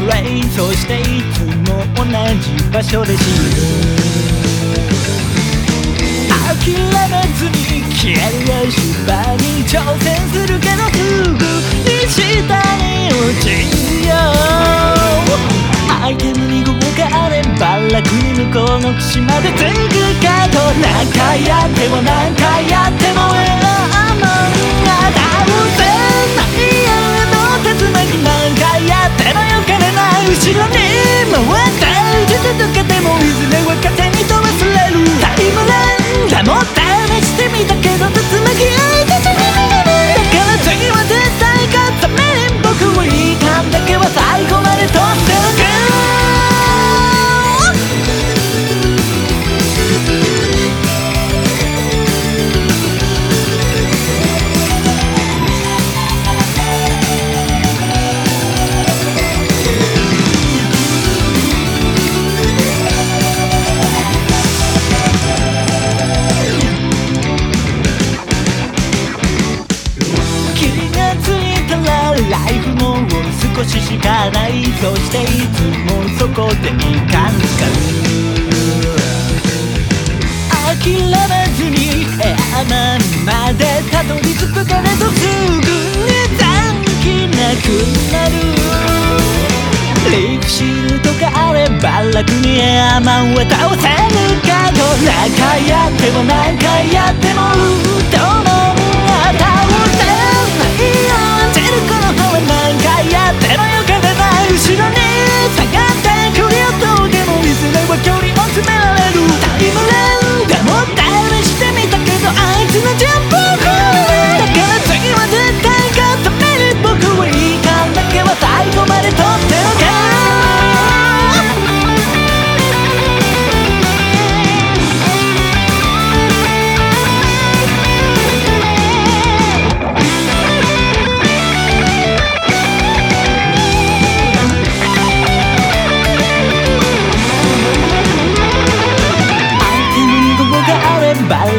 プレイそしていつも同じ場所で死ぬ諦めずに消えるや芝に挑戦するけどすぐに下に落ちるよアイテムに動かれば楽に向こうの岸まで続くかと何回やっても何回やっても選ばんがダウンライフも少ししかないそしていつもそこで時間使う諦めずにエアマンまでたどり着くけれどすぐに短気なく。なるリーフシールドがあれば楽にエアマンは倒せるかと何回やっても何回やってもど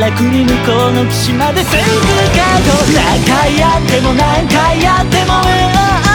楽に向こうの岸まで。着くかと何回やっても何回やっても